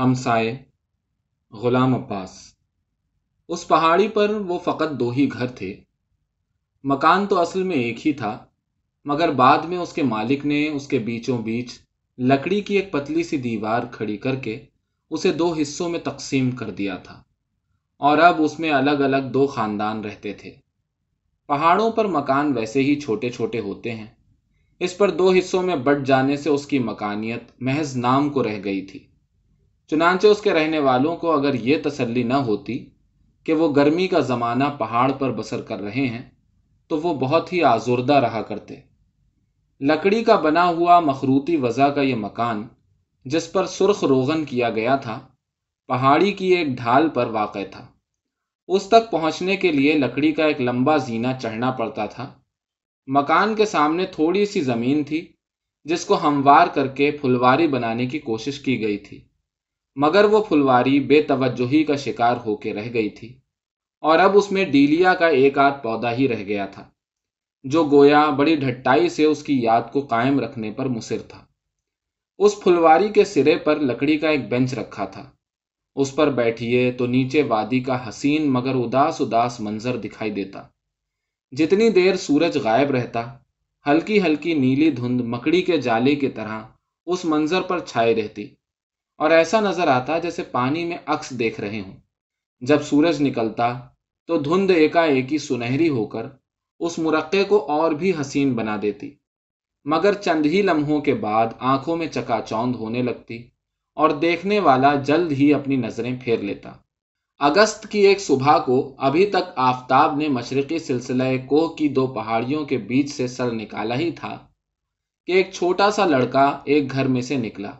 ہمسائے غلام عباس۔ اس پہاڑی پر وہ فقط دو ہی گھر تھے۔ مکان تو اصل میں ایک ہی تھا، مگر بعد میں اس کے مالک نے اس کے بیچوں بیچ لکڑی کی ایک پتلی سی دیوار کھڑی کر کے اسے دو حصوں میں تقسیم کر دیا تھا۔ اور اب اس میں الگ الگ دو خاندان رہتے تھے۔ پہاڑوں پر مکان ویسے ہی چھوٹے چھوٹے ہوتے ہیں۔ اس پر دو حصوں میں بٹ جانے سے اس کی مکانیت محض نام کو رہ گئی تھی۔ چنانچہ اس کے رہنے والوں کو اگر یہ تسلی نہ ہوتی کہ وہ گرمی کا زمانہ پہاڑ پر بسر کر رہے ہیں، تو وہ بہت ہی آزردہ رہا کرتے۔ لکڑی کا بنا ہوا مخروطی وضع کا یہ مکان، جس پر سرخ روغن کیا گیا تھا، پہاڑی کی ایک ڈھال پر واقع تھا۔ اس تک پہنچنے کے لیے لکڑی کا ایک لمبا زینہ چڑھنا پڑتا تھا۔ مکان کے سامنے تھوڑی سی زمین تھی، جس کو ہموار کر کے پھلواری بنانے کی کوشش کی گئی تھی۔ مگر وہ پھلواری بے توجہی کا شکار ہو کے رہ گئی تھی اور اب اس میں ڈیلیا کا ایک آدھ پودا ہی رہ گیا تھا، جو گویا بڑی ڈھٹائی سے اس کی یاد کو قائم رکھنے پر مصر تھا۔ اس پھلواری کے سرے پر لکڑی کا ایک بینچ رکھا تھا۔ اس پر بیٹھیے تو نیچے وادی کا حسین مگر اداس اداس منظر دکھائی دیتا۔ جتنی دیر سورج غائب رہتا، ہلکی ہلکی نیلی دھند مکڑی کے جالے کی طرح اس منظر پر چھائے رہتی۔ اور ایسا نظر آتا جیسے پانی میں عکس دیکھ رہے ہوں۔ جب سورج نکلتا تو دھند ایکا ایکی سنہری ہو کر اس مرقع کو اور بھی حسین بنا دیتی۔ مگر چند ہی لمحوں کے بعد آنکھوں میں چکا چوند ہونے لگتی اور دیکھنے والا جلد ہی اپنی نظریں پھیر لیتا۔ اگست کی ایک صبح کو ابھی تک آفتاب نے مشرقی سلسلہ کوہ کی دو پہاڑیوں کے بیچ سے سر نکالا ہی تھا کہ ایک چھوٹا سا لڑکا ایک گھر میں سے نکلا۔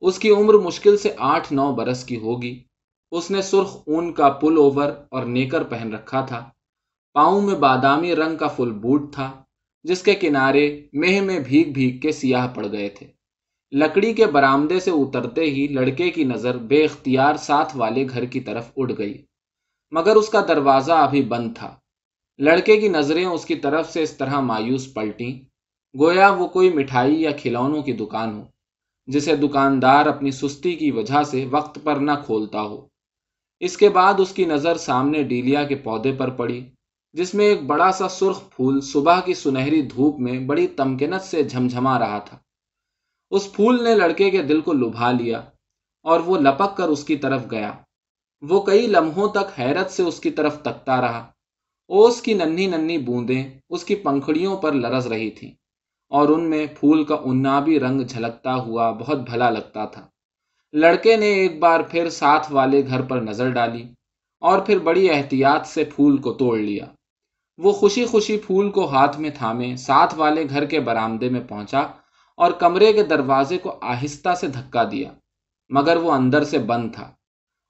اس کی عمر مشکل سے آٹھ نو برس کی ہوگی۔ اس نے سرخ اون کا پل اوور اور نیکر پہن رکھا تھا۔ پاؤں میں بادامی رنگ کا فل بوٹ تھا، جس کے کنارے مہ میں بھیگ بھیگ کے سیاہ پڑ گئے تھے۔ لکڑی کے برامدے سے اترتے ہی لڑکے کی نظر بے اختیار ساتھ والے گھر کی طرف اڑ گئی۔ مگر اس کا دروازہ ابھی بند تھا۔ لڑکے کی نظریں اس کی طرف سے اس طرح مایوس پلٹیں۔ گویا وہ کوئی مٹھائی یا کھلونوں کی دکان ہو۔ جسے دکاندار اپنی سستی کی وجہ سے وقت پر نہ کھولتا ہو۔ اس کے بعد اس کی نظر سامنے ڈیلیا کے پودے پر پڑی، جس میں ایک بڑا سا سرخ پھول صبح کی سنہری دھوپ میں بڑی تمکنت سے جھمجھما رہا تھا۔ اس پھول نے لڑکے کے دل کو لبھا لیا اور وہ لپک کر اس کی طرف گیا۔ وہ کئی لمحوں تک حیرت سے اس کی طرف تکتا رہا۔ اوس کی ننھی ننھی بوندیں اس کی پنکھڑیوں پر لرز رہی تھیں۔ اور ان میں پھول کا انابی رنگ جھلکتا ہوا بہت بھلا لگتا تھا۔ لڑکے نے ایک بار پھر ساتھ والے گھر پر نظر ڈالی اور پھر بڑی احتیاط سے پھول کو توڑ لیا۔ وہ خوشی خوشی پھول کو ہاتھ میں تھامے ساتھ والے گھر کے برامدے میں پہنچا اور کمرے کے دروازے کو آہستہ سے دھکا دیا، مگر وہ اندر سے بند تھا۔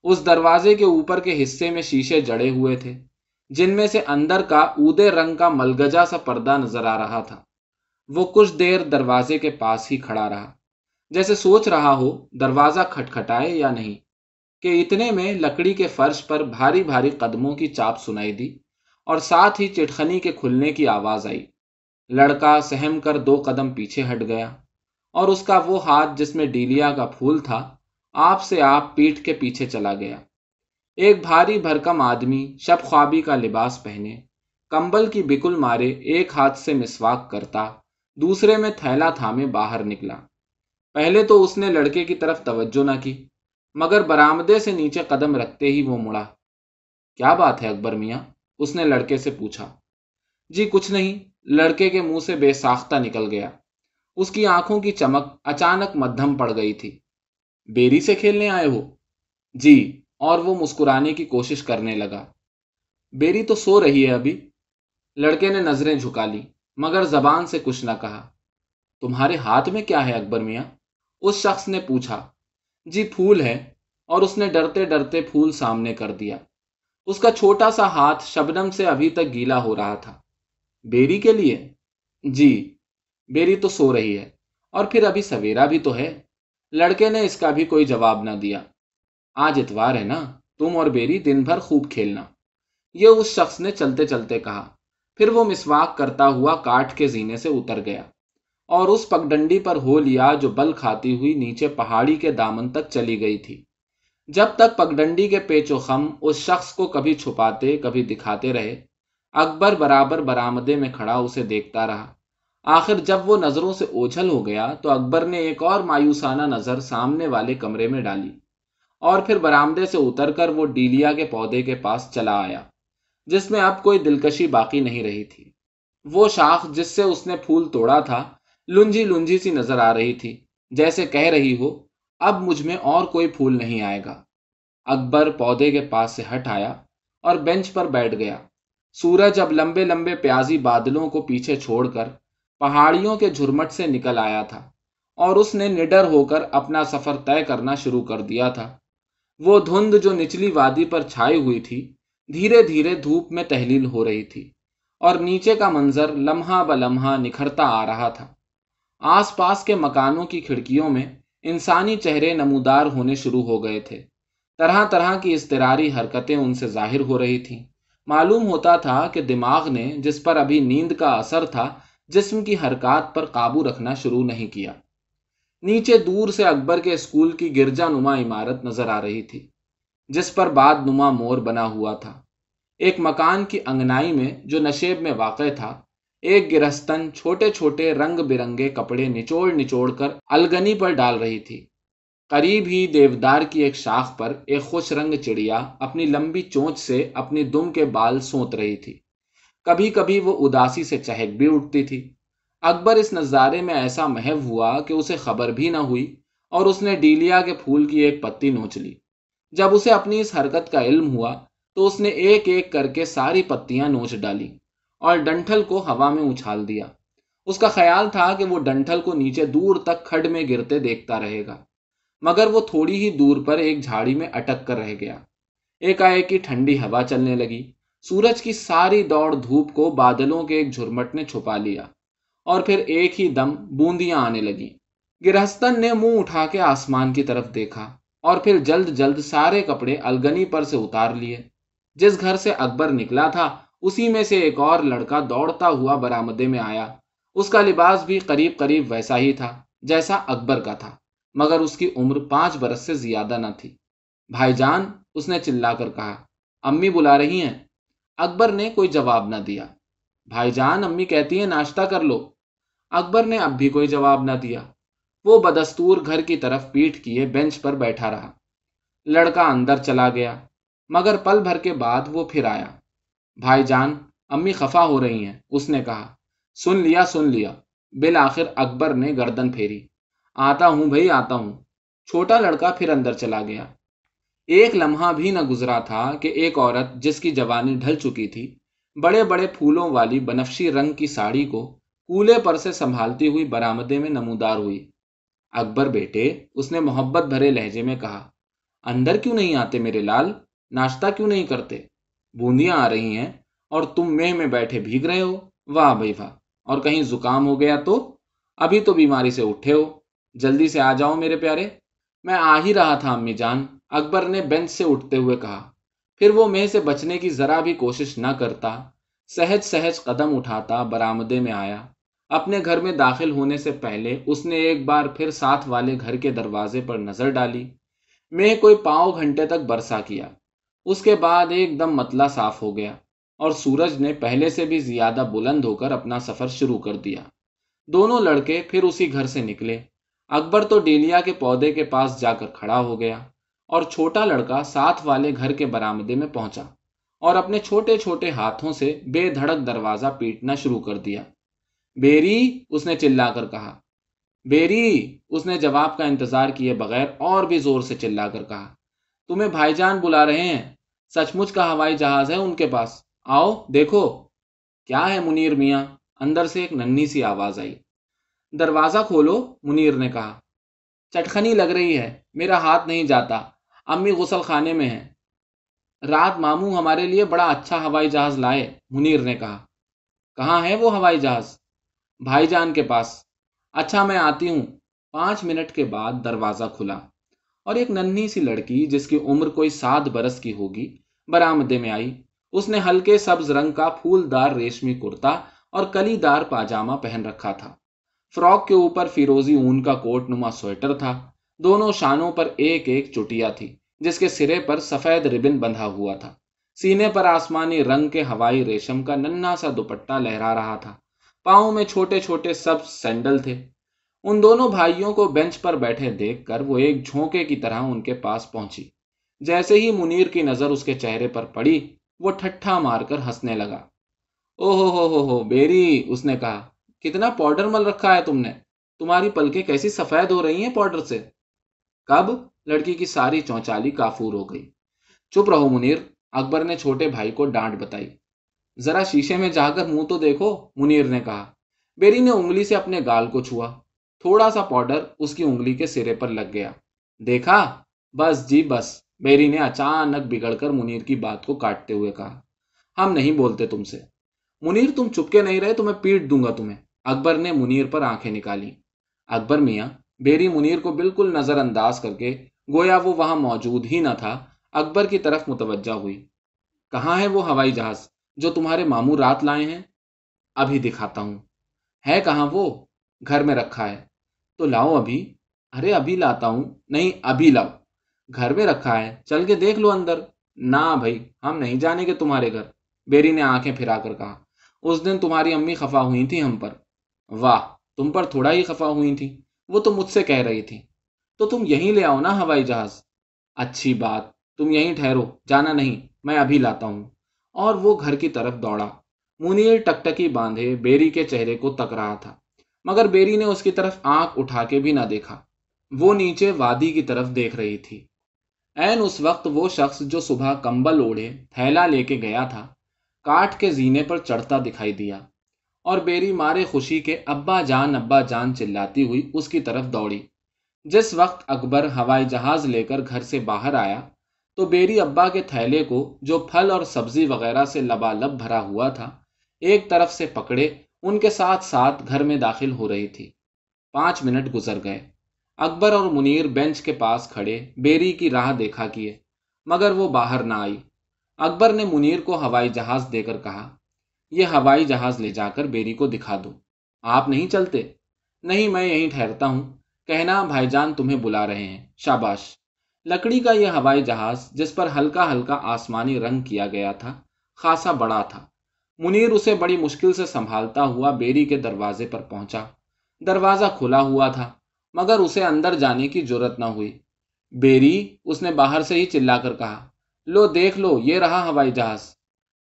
اس دروازے کے اوپر کے حصے میں شیشے جڑے ہوئے تھے، جن میں سے اندر کا اودے رنگ کا ملگجا سا پردہ نظر آ رہا تھا۔ وہ کچھ دیر دروازے کے پاس ہی کھڑا رہا۔ جیسے سوچ رہا ہو دروازہ کھٹکھٹائے یا نہیں، کہ اتنے میں لکڑی کے فرش پر بھاری بھاری قدموں کی چاپ سنائی دی اور ساتھ ہی چٹخنی کے کھلنے کی آواز آئی۔ لڑکا سہم کر دو قدم پیچھے ہٹ گیا اور اس کا وہ ہاتھ جس میں ڈیلیا کا پھول تھا، آپ سے آپ پیٹ کے پیچھے چلا گیا۔ ایک بھاری بھرکم آدمی شب خوابی کا لباس پہنے، کمبل کی بکل مارے ایک ہاتھ سے مسواک کرتا دوسرے میں تھیلا تھامے باہر نکلا۔ پہلے تو اس نے لڑکے کی طرف توجہ نہ کی، مگر برآمدے سے نیچے قدم رکھتے ہی وہ مڑا۔ کیا بات ہے اکبر میاں؟ اس نے لڑکے سے پوچھا۔ جی کچھ نہیں، لڑکے کے منہ سے بے ساختہ نکل گیا۔ اس کی آنکھوں کی چمک اچانک مدھم پڑ گئی تھی۔ بیری سے کھیلنے آئے ہو؟ جی اور وہ مسکرانے کی کوشش کرنے لگا۔ بیری تو سو رہی ہے ابھی۔ لڑکے نے نظریں جھکا لی مگر زبان سے کچھ نہ کہا۔ تمہارے ہاتھ میں کیا ہے اکبر میاں؟ اس شخص نے پوچھا۔ جی پھول ہے، اور اس نے ڈرتے ڈرتے پھول سامنے کر دیا۔ اس کا چھوٹا سا ہاتھ شبنم سے ابھی تک گیلا ہو رہا تھا۔ بیری کے لیے؟ جی بیری تو سو رہی ہے، اور پھر ابھی سویرا بھی تو ہے۔ لڑکے نے اس کا بھی کوئی جواب نہ دیا۔ آج اتوار ہے نا، تم اور بیری دن بھر خوب کھیلنا۔ یہ اس شخص نے چلتے چلتے کہا۔ پھر وہ مسواک کرتا ہوا کاٹ کے زینے سے اتر گیا اور اس پگڈنڈی پر ہو لیا جو بل کھاتی ہوئی نیچے پہاڑی کے دامن تک چلی گئی تھی۔ جب تک پگڈنڈی کے پیچ و خم اس شخص کو کبھی چھپاتے، کبھی دکھاتے رہے، اکبر برابر برآمدے میں کھڑا اسے دیکھتا رہا۔ آخر جب وہ نظروں سے اوجھل ہو گیا تو اکبر نے ایک اور مایوسانہ نظر سامنے والے کمرے میں ڈالی اور پھر برآمدے سے اتر کر وہ ڈیلیا کے پودے کے پاس چلا آیا۔ جس میں اب کوئی دلکشی باقی نہیں رہی تھی۔ وہ شاخ جس سے اس نے پھول توڑا تھا، لنجی لنجی سی نظر آ رہی تھی۔ جیسے کہہ رہی ہو، اب مجھ میں اور کوئی پھول نہیں آئے گا۔ اکبر پودے کے پاس سے ہٹ آیا اور بینچ پر بیٹھ گیا۔ سورج اب لمبے لمبے پیازی بادلوں کو پیچھے چھوڑ کر پہاڑیوں کے جھرمٹ سے نکل آیا تھا اور اس نے نڈر ہو کر اپنا سفر طے کرنا شروع کر دیا تھا۔ وہ دھند جو نچلی وادی پر چھائی ہوئی تھی دھیرے دھیرے دھوپ میں تحلیل ہو رہی تھی اور نیچے کا منظر لمحہ ب لمحہ نکھرتا آ رہا تھا۔ آس پاس کے مکانوں کی کھڑکیوں میں انسانی چہرے نمودار ہونے شروع ہو گئے تھے۔ طرح طرح کی استراری حرکتیں ان سے ظاہر ہو رہی تھیں۔ معلوم ہوتا تھا کہ دماغ نے جس پر ابھی نیند کا اثر تھا، جسم کی حرکات پر قابو رکھنا شروع نہیں کیا۔ نیچے دور سے اکبر کے اسکول کی گرجا نما عمارت نظر آ رہی تھی۔ جس پر بعد نما مور بنا ہوا تھا۔ ایک مکان کی انگنائی میں جو نشیب میں واقع تھا، ایک گرستن چھوٹے چھوٹے رنگ برنگے کپڑے نچوڑ نچوڑ کر الگنی پر ڈال رہی تھی۔ قریب ہی دیودار کی ایک شاخ پر ایک خوش رنگ چڑیا اپنی لمبی چونچ سے اپنی دم کے بال سونت رہی تھی۔ کبھی کبھی وہ اداسی سے چہک بھی اٹھتی تھی۔ اکبر اس نظارے میں ایسا محو ہوا کہ اسے خبر بھی نہ ہوئی اور اس نے ڈیلیا کے پھول کی ایک پتی نوچ لی۔ جب اسے اپنی اس حرکت کا علم ہوا تو اس نے ایک ایک کر کے ساری پتیاں نوچ ڈالی اور ڈنٹل کو ہوا میں اچھال دیا۔ اس کا خیال تھا کہ وہ ڈنٹل کو نیچے دور تک کھڈ میں گرتے دیکھتا رہے گا، مگر وہ تھوڑی ہی دور پر ایک جھاڑی میں اٹک کر رہ گیا۔ ایک آئے کی ٹھنڈی ہوا چلنے لگی۔ سورج کی ساری دوڑ دھوپ کو بادلوں کے ایک جھرمٹ نے چھپا لیا اور پھر ایک ہی دم بوندیاں آنے لگی گرہستن نے منہ اٹھا کے آسمان کی طرف دیکھا۔ اور پھر جلد جلد سارے کپڑے الگنی پر سے اتار لیے۔ جس گھر سے اکبر نکلا تھا، اسی میں سے ایک اور لڑکا دوڑتا ہوا برآمدے میں آیا۔ اس کا لباس بھی قریب قریب ویسا ہی تھا، جیسا اکبر کا تھا، مگر اس کی عمر پانچ برس سے زیادہ نہ تھی۔ بھائی جان، اس نے چلا کر کہا، امی بلا رہی ہیں؟ اکبر نے کوئی جواب نہ دیا۔ بھائی جان، امی کہتی ہیں ناشتہ کر لو۔ اکبر نے اب بھی کوئی جواب نہ دیا۔ وہ بدستور گھر کی طرف پیٹ کیے بینچ پر بیٹھا رہا۔ لڑکا اندر چلا گیا، مگر پل بھر کے بعد وہ پھر آیا۔ بھائی جان، امی خفا ہو رہی ہیں، اس نے کہا۔ سن لیا سن لیا۔ بالآخر اکبر نے گردن پھیری۔ آتا ہوں بھائی، آتا ہوں۔ چھوٹا لڑکا پھر اندر چلا گیا۔ ایک لمحہ بھی نہ گزرا تھا کہ ایک عورت جس کی جوانی ڈھل چکی تھی، بڑے بڑے پھولوں والی بنفشی رنگ کی ساڑی کو کولے پر سے سنبھالتی ہوئی برآمدے میں نمودار ہوئی۔ اکبر بیٹے، اس نے محبت بھرے لہجے میں کہا، اندر کیوں نہیں آتے میرے لال؟ ناشتہ کیوں نہیں کرتے؟ بوندیاں آ رہی ہیں اور تم مہ میں بیٹھے بھیگ رہے ہو؟ واہ بھائی واہ، اور کہیں زکام ہو گیا تو؟ ابھی تو بیماری سے اٹھے ہو، جلدی سے آ جاؤ میرے پیارے۔ میں آ ہی رہا تھا، امی جان، اکبر نے بینچ سے اٹھتے ہوئے کہا۔ پھر وہ مہ سے بچنے کی ذرا بھی کوشش نہ کرتا، سہج سہج قدم اٹھاتا، برآمدے میں آیا۔ اپنے گھر میں داخل ہونے سے پہلے اس نے ایک بار پھر ساتھ والے گھر کے دروازے پر نظر ڈالی۔ میں کوئی پاؤ گھنٹے تک برسا کیا۔ اس کے بعد ایک دم متلا صاف ہو گیا اور سورج نے پہلے سے بھی زیادہ بلند ہو کر اپنا سفر شروع کر دیا۔ دونوں لڑکے پھر اسی گھر سے نکلے۔ اکبر تو ڈیلیا کے پودے کے پاس جا کر کھڑا ہو گیا اور چھوٹا لڑکا ساتھ والے گھر کے برآمدے میں پہنچا اور اپنے چھوٹے چھوٹے ہاتھوں سے بے دھڑک دروازہ پیٹنا شروع کر دیا۔ بیری اس نے چلا کر کہا۔ بیری، اس نے جواب کا انتظار کیے بغیر اور بھی زور سے چلا کر کہا۔ تمہیں بھائی جان بلا رہے ہیں۔ سچ مچ کا ہوائی جہاز ہے ان کے پاس۔ آؤ، دیکھو۔ کیا ہے منیر میاں؟ اندر سے ایک ننھی سی آواز آئی۔ دروازہ کھولو، منیر نے کہا۔ چٹخنی لگ رہی ہے، میرا ہاتھ نہیں جاتا۔ امی غسل خانے میں ہے رات ماموں ہمارے لیے بڑا اچھا ہوائی جہاز لائے، منیر نے کہا۔ کہاں ہے وہ ہوائی جہاز؟ بھائی جان کے پاس۔ اچھا میں آتی ہوں۔ پانچ منٹ کے بعد دروازہ کھلا اور ایک ننھی سی لڑکی جس کی عمر کوئی سات برس کی ہوگی، برآمدے میں آئی۔ اس نے ہلکے سبز رنگ کا پھول دار ریشمی کرتا اور کلی دار پاجامہ پہن رکھا تھا۔ فراک کے اوپر فیروزی اون کا کوٹ نما سویٹر تھا۔ دونوں شانوں پر ایک ایک چٹیا تھی، جس کے سرے پر سفید ربن بندھا ہوا تھا۔ سینے پر آسمانی رنگ کے ہوائی ریشم کا ننا سا دوپٹہ لہرا رہا تھا۔ پاؤں میں چھوٹے چھوٹے سب سینڈل تھے۔ ان دونوں بھائیوں کو بینچ پر بیٹھے دیکھ کر وہ ایک جھونکے کی طرح ان کے پاس پہنچی۔ جیسے ہی منیر کی نظر اس کے چہرے پر پڑی، وہ ٹھٹھا مار کر ہنسنے لگا۔ او ہو ہو ہو ہو، بیری، اس نے کہا، کتنا پاؤڈر مل رکھا ہے تم نے؟ تمہاری پلکیں کیسی سفید ہو رہی ہیں پاؤڈر سے؟ کب؟ لڑکی کی ساری چونچالی کافور ہو گئی۔ چپ رہو منیر، اکبر نے چھوٹے بھائی کو ڈانٹ بتائی۔ ذرا شیشے میں جا کر منہ تو دیکھو، منیر نے کہا۔ بیری نے انگلی سے اپنے گال کو چھوا۔ تھوڑا سا پاؤڈر اس کی انگلی کے سرے پر لگ گیا۔ دیکھا؟ بس جی بس۔ بیری نے اچانک بگڑ کر منیر کی بات کو کاٹتے ہوئے کہا۔ ہم نہیں بولتے تم سے۔ منیر تم چپکے نہیں رہے تو میں پیٹ دوں گا تمہیں۔ اکبر نے منیر پر آنکھیں نکالی۔ اکبر میاں، بیری منیر کو بالکل نظر انداز کر کے گویا وہ وہاں موجود ہی نہ تھا، اکبر کی طرف متوجہ ہوئی۔ کہاں ہے وہ ہوائی جہاز؟ جو تمہارے ماموں رات لائے ہیں، ابھی دکھاتا ہوں۔ ہے کہاں وہ؟ گھر میں رکھا ہے۔ تو لاؤ ابھی۔ ارے ابھی لاتا ہوں۔ نہیں، ابھی لاؤ۔ گھر میں رکھا ہے۔ چل کے دیکھ لو اندر۔ نہ بھائی، ہم نہیں جانے گے تمہارے گھر۔ بیری نے آنکھیں پھرا کر کہا۔ اس دن تمہاری امی خفا ہوئی تھی ہم پر۔ واہ، تم پر تھوڑا ہی خفا ہوئی تھی۔ وہ تو مجھ سے کہہ رہی تھی۔ تو تم یہیں لے آؤ نا ہوائی جہاز۔ اچھی بات، تم یہیں ٹھہرو۔ جانا نہیں، میں ابھی لاتا ہوں۔ اور وہ گھر کی طرف دوڑا۔ منیر ٹکٹکی باندھے بیری کے چہرے کو تک رہا تھا، مگر بیری نے اس کی طرف آنکھ اٹھا کے بھی نہ دیکھا۔ وہ نیچے وادی کی طرف دیکھ رہی تھی۔ این اس وقت وہ شخص جو صبح کمبل اوڑھے، تھیلا لے کے گیا تھا، کاٹ کے زینے پر چڑھتا دکھائی دیا۔ اور بیری مارے خوشی کے ابا جان ابا جان چلاتی ہوئی اس کی طرف دوڑی۔ جس وقت اکبر ہوائی جہاز لے کر گھر سے باہر آیا تو بیری ابا کے تھیلے کو جو پھل اور سبزی وغیرہ سے لبالب بھرا ہوا تھا، ایک طرف سے پکڑے، ان کے ساتھ ساتھ گھر میں داخل ہو رہی تھی۔ پانچ منٹ گزر گئے۔ اکبر اور منیر بینچ کے پاس کھڑے، بیری کی راہ دیکھا کیے، مگر وہ باہر نہ آئی۔ اکبر نے منیر کو ہوائی جہاز دے کر کہا، یہ ہوائی جہاز لے جا کر بیری کو دکھا دو۔ آپ نہیں چلتے؟ نہیں، میں یہیں ٹھہرتا ہوں۔ کہنا، بھائی جان تمہیں بلا رہے ہیں۔ شاباش۔ لکڑی کا یہ ہوائی جہاز جس پر ہلکا ہلکا آسمانی رنگ کیا گیا تھا، خاصا بڑا تھا۔ منیر اسے بڑی مشکل سے سنبھالتا ہوا بیری کے دروازے پر پہنچا۔ دروازہ کھلا ہوا تھا، مگر اسے اندر جانے کی ضرورت نہ ہوئی۔ بیری، اس نے باہر سے ہی چلا کر کہا، لو، دیکھ لو، یہ رہا ہوائی جہاز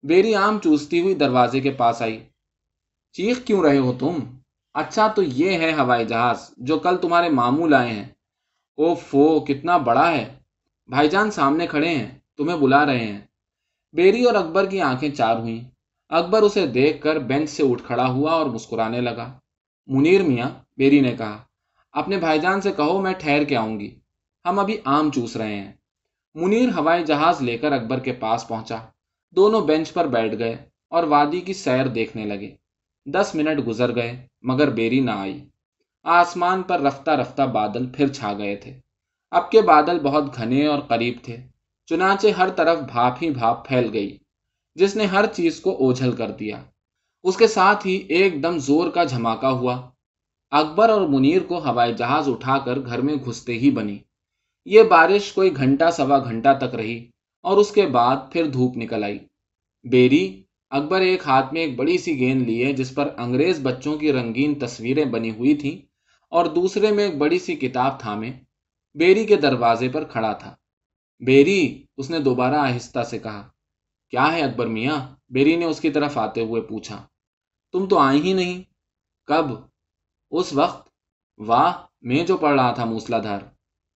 بیری آم چوستی ہوئی دروازے کے پاس آئی۔ چیخ کیوں رہے ہو تم؟ اچھا تو یہ ہے ہوائی جہاز جو کل تمہارے ماموں لائے ہیں۔ او فو کتنا بڑا ہے۔ بھائی جان سامنے کھڑے ہیں، تمہیں بلا رہے ہیں۔ بیری اور اکبر کی آنکھیں چار ہوئیں۔ اکبر اسے دیکھ کر بینچ سے اٹھ کھڑا ہوا اور مسکرانے لگا۔ منیر میاں، بیری نے کہا، اپنے بھائی جان سے کہو میں ٹھہر کے آؤں گی۔ ہم ابھی آم چوس رہے ہیں۔ منیر ہوائی جہاز لے کر اکبر کے پاس پہنچا۔ دونوں بینچ پر بیٹھ گئے اور وادی کی سیر دیکھنے لگے۔ دس منٹ گزر گئے، مگر بیری نہ آئی۔ آسمان پر رفتہ رفتہ بادل پھر چھا گئے تھے۔ اب کے بادل بہت گھنے اور قریب تھے، چنانچہ ہر طرف بھاپ ہی بھاپ پھیل گئی، جس نے ہر چیز کو اوجھل کر دیا۔ اس کے ساتھ ہی ایک دم زور کا جھماکا ہوا۔ اکبر اور منیر کو ہوائی جہاز اٹھا کر گھر میں گھستے ہی بنی۔ یہ بارش کوئی گھنٹہ سوا گھنٹہ تک رہی اور اس کے بعد پھر دھوپ نکل آئی۔ بیری، اکبر ایک ہاتھ میں ایک بڑی سی گیند لیے جس پر انگریز بچوں کی رنگین تصویریں بنی ہوئی تھیں۔ اور دوسرے میں ایک بڑی سی کتاب تھامے، بیری کے دروازے پر کھڑا تھا۔ بیری، اس نے دوبارہ آہستہ سے کہا، کیا ہے اکبر میاں بیری نے اس کی طرف آتے ہوئے پوچھا، تم تو آئی ہی نہیں؟ کب؟ اس وقت؟ واہ، میں جو پڑھ رہا تھا موسلا دھار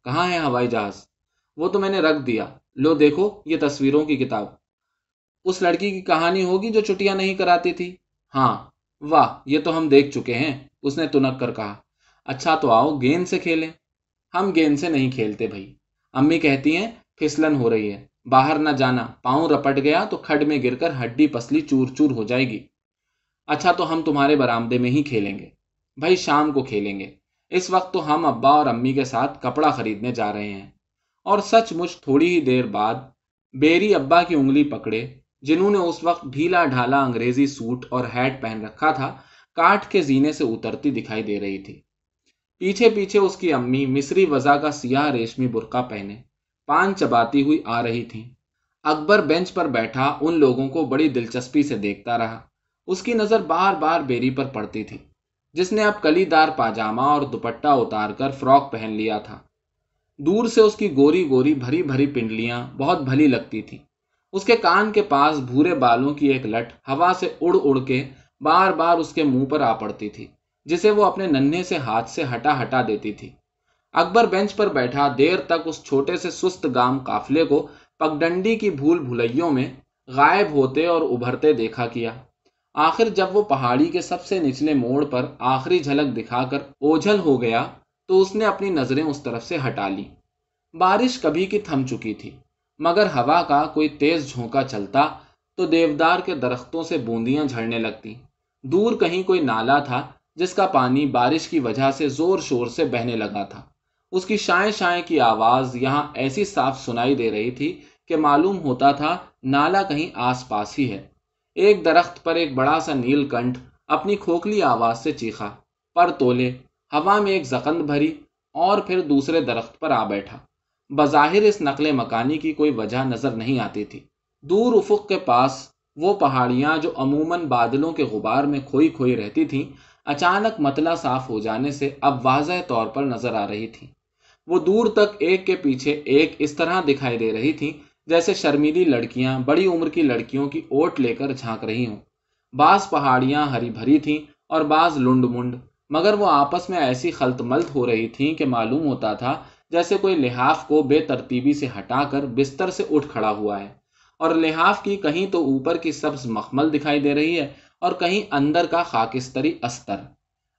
کہاں ہے ہوائی جہاز؟ وہ تو میں نے رکھ دیا۔ لو دیکھو، یہ تصویروں کی کتاب۔ اس لڑکی کی کہانی ہوگی جو چٹیاں نہیں کراتی تھی۔ ہاں واہ، یہ تو ہم دیکھ چکے ہیں۔ اس نے تنک کر کہا اچھا تو آؤ، گیند سے کھیلیں۔ ہم گیند سے نہیں کھیلتے بھائی۔ امی کہتی ہیں، پھسلن ہو رہی ہے۔ باہر نہ جانا۔ پاؤں رپٹ گیا تو کھڈ میں گر کر ہڈی پسلی چور چور ہو جائے گی۔ اچھا تو ہم تمہارے برامدے میں ہی کھیلیں گے۔ بھائی، شام کو کھیلیں گے۔ اس وقت تو ہم ابا اور امی کے ساتھ کپڑا خریدنے جا رہے ہیں۔ اور سچ مچ تھوڑی ہی دیر بعد بیری ابا کی انگلی پکڑے، جنہوں نے اس وقت ڈھیلا ڈھالا انگریزی سوٹ اور ہیٹ پہن رکھا تھا، کاٹ کے زینے سے اترتی دکھائی دے رہی تھی۔ پیچھے پیچھے اس کی امی مصری وزا کا سیاہ ریشمی برقع پہنے، پان چباتی ہوئی آ رہی تھی اکبر بینچ پر بیٹھا، ان لوگوں کو بڑی دلچسپی سے دیکھتا رہا۔ اس کی نظر بار بار بیری پر پڑتی تھی، جس نے اب کلی دار پاجامہ اور دوپٹہ اتار کر فراک پہن لیا تھا۔ دور سے اس کی گوری گوری بھری بھری پنڈلیاں بہت بھلی لگتی تھی اس کے کان کے پاس بھورے بالوں کی ایک لٹ ہوا سے اڑ اڑ کے بار بار اس کے منہ پر آ پڑتی تھی۔ جسے وہ اپنے ننھے سے ہاتھ سے ہٹا ہٹا دیتی تھی۔ اکبر بینچ پر بیٹھا دیر تک اس چھوٹے سے سست گام قافلے کو پگڈنڈی کی بھول بھلائیوں میں غائب ہوتے اور ابھرتے دیکھا کیا۔ آخر جب وہ پہاڑی کے سب سے نچلے موڑ پر آخری جھلک دکھا کر اوجھل ہو گیا تو اس نے اپنی نظریں اس طرف سے ہٹا لی۔ بارش کبھی کی تھم چکی تھی، مگر ہوا کا کوئی تیز جھونکا چلتا تو دیودار کے درختوں سے بوندیاں جھڑنے لگتی۔ دور کہیں کوئی نالا تھا جس کا پانی بارش کی وجہ سے زور شور سے بہنے لگا تھا۔ اس کی شائیں شائیں کی آواز یہاں ایسی صاف سنائی دے رہی تھی کہ معلوم ہوتا تھا نالا کہیں آس پاس ہی ہے۔ ایک درخت پر ایک بڑا سا نیل کنٹھ اپنی کھوکھلی آواز سے چیخا، پر تولے، ہوا میں ایک زخند بھری اور پھر دوسرے درخت پر آ بیٹھا۔ بظاہر اس نقل مکانی کی کوئی وجہ نظر نہیں آتی تھی۔ دور افق کے پاس وہ پہاڑیاں جو عموماً بادلوں کے غبار میں کھوئی کھوئی رہتی تھیں اچانک متلا صاف ہو جانے سے اب واضح طور پر نظر آ رہی تھی وہ دور تک ایک کے پیچھے ایک اس طرح دکھائی دے رہی تھی جیسے شرمیلی لڑکیاں بڑی عمر کی لڑکیوں کی اوٹ لے کر جھانک رہی ہوں۔ بعض پہاڑیاں ہری بھری تھیں اور بعض لنڈ منڈ، مگر وہ آپس میں ایسی خلط ملت ہو رہی تھیں کہ معلوم ہوتا تھا جیسے کوئی لحاف کو بے ترتیبی سے ہٹا کر بستر سے اٹھ کھڑا ہوا ہے۔ اور لحاف کی کہیں تو اوپر کی سبز مخمل دکھائی دے رہی ہے اور کہیں اندر کا خاکستری استر۔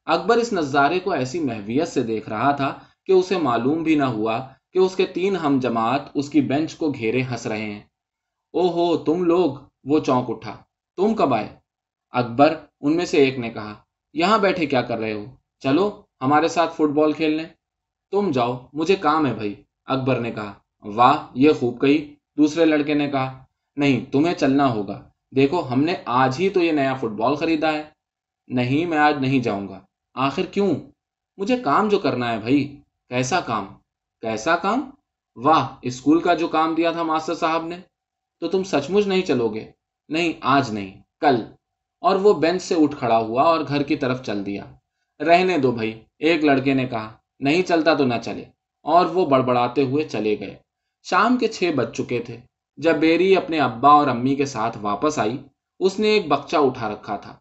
اکبر اس نظارے کو ایسی محویت سے دیکھ رہا تھا کہ اسے معلوم بھی نہ ہوا کہ اس کے تین ہم جماعت اس کی بینچ کو گھیرے ہنس رہے ہیں۔ او ہو تم لوگ۔ وہ چونک اٹھا۔ تم کب آئے؟ اکبر ان میں سے ایک نے کہا، یہاں بیٹھے کیا کر رہے ہو؟ چلو، ہمارے ساتھ فٹ بال کھیلنے۔ تم جاؤ، مجھے کام ہے بھائی۔ اکبر نے کہا، واہ، یہ خوب کہی۔ دوسرے لڑکے نے کہا، نہیں، تمہیں چلنا ہوگا۔ دیکھو، ہم نے آج ہی تو یہ نیا فٹ بال خریدا ہے۔ نہیں، میں آج نہیں جاؤں گا۔ آخر کیوں؟ مجھے کام جو کرنا ہے بھائی۔ کیسا کام؟ کیسا کام؟ واہ، اسکول کا جو کام دیا تھا ماسٹر صاحب نے۔ تو تم سچ مچ نہیں چلو گے۔ نہیں، آج نہیں، کل۔ اور وہ بینچ سے اٹھ کھڑا ہوا اور گھر کی طرف چل دیا۔ رہنے دو بھائی۔ ایک لڑکے نے کہا، نہیں چلتا تو نہ چلے۔ اور وہ بڑبڑاتے ہوئے چلے گئے۔ شام کے چھ بج چکے تھے۔ جب بیری اپنے ابا اور امی کے ساتھ واپس آئی، اس نے ایک بکچا اٹھا رکھا تھا۔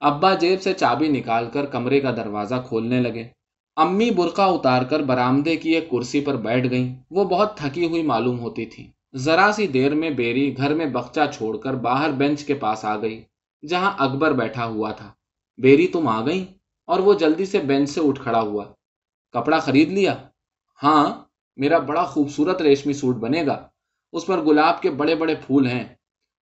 ابا جیب سے چابی نکال کر کمرے کا دروازہ کھولنے لگے۔ امی برقع اتار کر برامدے کی ایک کرسی پر بیٹھ گئیں۔ وہ بہت تھکی ہوئی معلوم ہوتی تھی۔ ذرا سی دیر میں بیری گھر میں بخچا چھوڑ کر باہر بینچ کے پاس آ گئی، جہاں اکبر بیٹھا ہوا تھا۔ بیری، تم آ گئی اور وہ جلدی سے بینچ سے اٹھ کھڑا ہوا۔ کپڑا خرید لیا؟ ہاں میرا بڑا خوبصورت ریشمی سوٹ بنے گا۔ اس پر گلاب کے بڑے بڑے پھول ہیں۔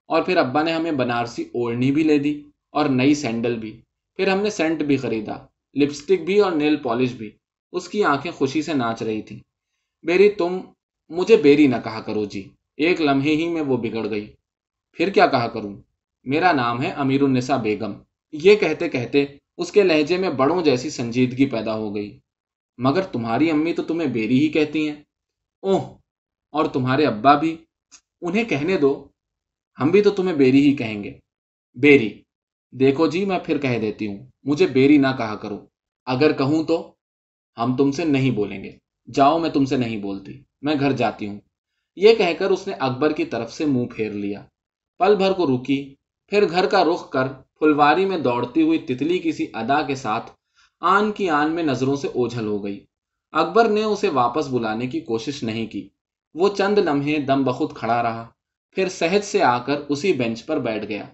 اور پھر ابا نے ہمیں بنارسی اوڑھنی بھی لے دی اور نئی سینڈل بھی۔ پھر ہم نے سینٹ بھی خریدا، لپسٹک بھی اور نیل پالش بھی۔ اس کی آنکھیں خوشی سے ناچ رہی تھی بیری، تم مجھے بیری نہ کہا کرو جی۔ ایک لمحے ہی میں وہ بگڑ گئی۔ پھر کیا کہا کروں؟ میرا نام ہے امیر النسا بیگم۔ یہ کہتے کہتے اس کے لہجے میں بڑوں جیسی سنجیدگی پیدا ہو گئی۔ مگر تمہاری امی تو تمہیں بیری ہی کہتی ہیں۔ اوہ اور تمہارے ابا بھی، انہیں کہنے دو، ہم بھی تو تمہیں بیری ہی کہیں گے۔ بیری، دیکھو جی میں پھر کہہ دیتی ہوں، مجھے بیری نہ کہا کرو۔ اگر کہوں تو ہم تم سے نہیں بولیں گے۔ جاؤ، میں تم سے نہیں بولتی، میں گھر جاتی ہوں۔ یہ کہہ کر اس نے اکبر کی طرف سے منہ پھیر لیا۔ پل بھر کو رکی، پھر گھر کا رخ کر پھلواری میں دوڑتی ہوئی تتلی کسی ادا کے ساتھ آن کی آن میں نظروں سے اوجھل ہو گئی۔ اکبر نے اسے واپس بلانے کی کوشش نہیں کی۔ وہ چند لمحے دم بخود کھڑا رہا، پھر سہج سے آ کر اسی بینچ پر بیٹھ گیا۔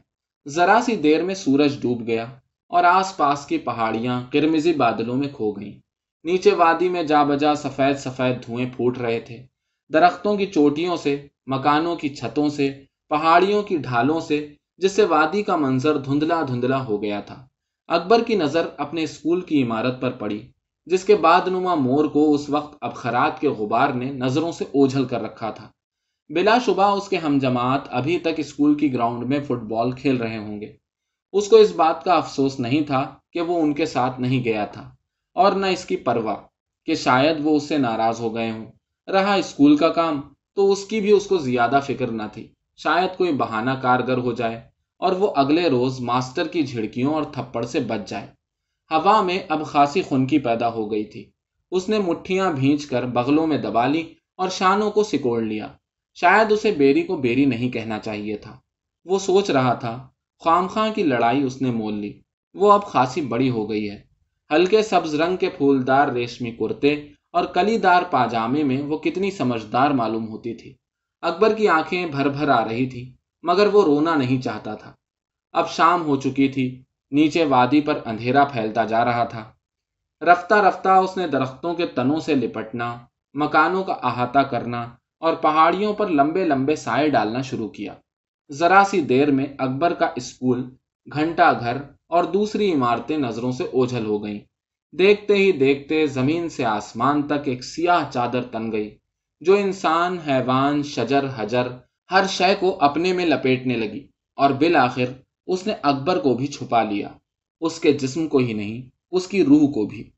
ذرا سی دیر میں سورج ڈوب گیا اور آس پاس کی پہاڑیاں کرمزی بادلوں میں کھو گئیں۔ نیچے وادی میں جا بجا سفید سفید دھوئیں پھوٹ رہے تھے۔ درختوں کی چوٹیوں سے، مکانوں کی چھتوں سے، پہاڑیوں کی ڈھالوں سے، جس سے وادی کا منظر دھندلا دھندلا ہو گیا تھا۔ اکبر کی نظر اپنے اسکول کی عمارت پر پڑی۔ جس کے بعد نما مور کو اس وقت ابخرات کے غبار نے نظروں سے اوجھل کر رکھا تھا۔ بلا شبہ اس کے ہم جماعت ابھی تک اسکول کی گراؤنڈ میں فٹ بال کھیل رہے ہوں گے۔ اس کو اس بات کا افسوس نہیں تھا کہ وہ ان کے ساتھ نہیں گیا تھا۔ اور نہ اس کی پرواہ کہ شاید وہ اس سے ناراض ہو گئے ہوں۔ رہا اسکول کا کام، تو اس کی بھی اس کو زیادہ فکر نہ تھی۔ شاید کوئی بہانہ کارگر ہو جائے اور وہ اگلے روز ماسٹر کی جھڑکیوں اور تھپڑ سے بچ جائے۔ ہوا میں اب خاصی خنکی پیدا ہو گئی تھی۔ اس نے مٹھیاں بھینچ کر بغلوں میں دبا لی اور شانوں کو سکوڑ لیا۔ شاید اسے بیری کو بیری نہیں کہنا چاہیے تھا۔ وہ سوچ رہا تھا، خام خاں کی لڑائی اس نے مول لی۔ وہ اب خاصی بڑی ہو گئی ہے۔ ہلکے سبز رنگ کے پھولدار ریشمی کرتے اور کلی دار پاجامے میں وہ کتنی سمجھدار معلوم ہوتی تھی۔ اکبر کی آنکھیں بھر بھر آ رہی تھی مگر وہ رونا نہیں چاہتا تھا۔ اب شام ہو چکی تھی۔ نیچے وادی پر اندھیرا پھیلتا جا رہا تھا۔ رفتہ رفتہ اس نے درختوں کے تنوں سے لپٹنا، مکانوں کا احاطہ کرنا اور پہاڑیوں پر لمبے لمبے سائے ڈالنا شروع کیا۔ ذرا سی دیر میں اکبر کا اسکول، گھنٹہ گھر اور دوسری عمارتیں نظروں سے اوجھل ہو گئیں۔ دیکھتے ہی دیکھتے زمین سے آسمان تک ایک سیاہ چادر تن گئی، جو انسان، حیوان، شجر، حجر، ہر شے کو اپنے میں لپیٹنے لگی اور بالآخر اس نے اکبر کو بھی چھپا لیا۔ اس کے جسم کو ہی نہیں، اس کی روح کو بھی۔